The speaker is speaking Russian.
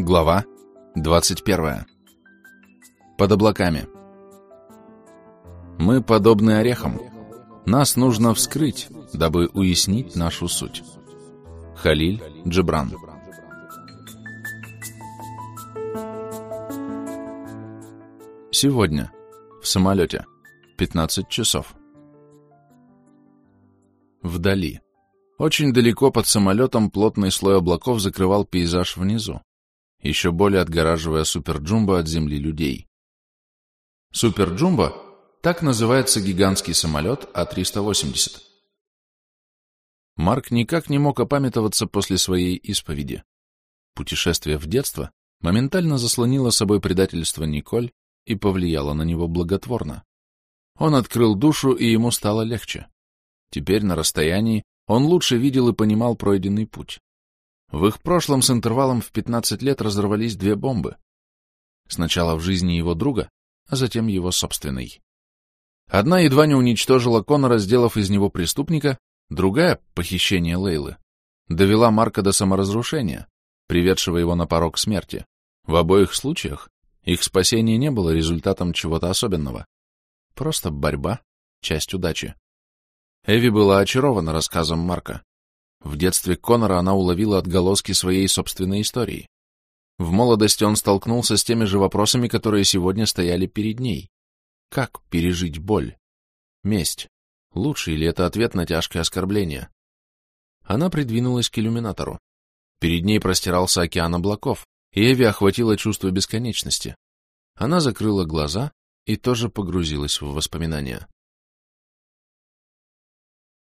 Глава 21. Под облаками. Мы подобны орехам. Нас нужно вскрыть, дабы уяснить нашу суть. Халиль Джебран. Сегодня. В самолете. 15 часов. Вдали. Очень далеко под самолетом плотный слой облаков закрывал пейзаж внизу, еще более отгораживая Суперджумбо от земли людей. Суперджумбо — так называется гигантский самолет А-380. Марк никак не мог опамятоваться после своей исповеди. Путешествие в детство моментально заслонило собой предательство Николь и повлияло на него благотворно. Он открыл душу, и ему стало легче. Теперь на расстоянии он лучше видел и понимал пройденный путь. В их прошлом с интервалом в 15 лет разорвались две бомбы. Сначала в жизни его друга, а затем его собственной. Одна едва не уничтожила Конора, сделав из него преступника, другая — похищение Лейлы. Довела Марка до саморазрушения, приведшего его на порог смерти. В обоих случаях их спасение не было результатом чего-то особенного. Просто борьба — часть удачи. Эви была очарована рассказом Марка. В детстве Конора она уловила отголоски своей собственной истории. В молодости он столкнулся с теми же вопросами, которые сегодня стояли перед ней. Как пережить боль? Месть. Лучший ли это ответ на тяжкое оскорбление? Она придвинулась к иллюминатору. Перед ней простирался океан облаков, и Эви охватило чувство бесконечности. Она закрыла глаза и тоже погрузилась в воспоминания.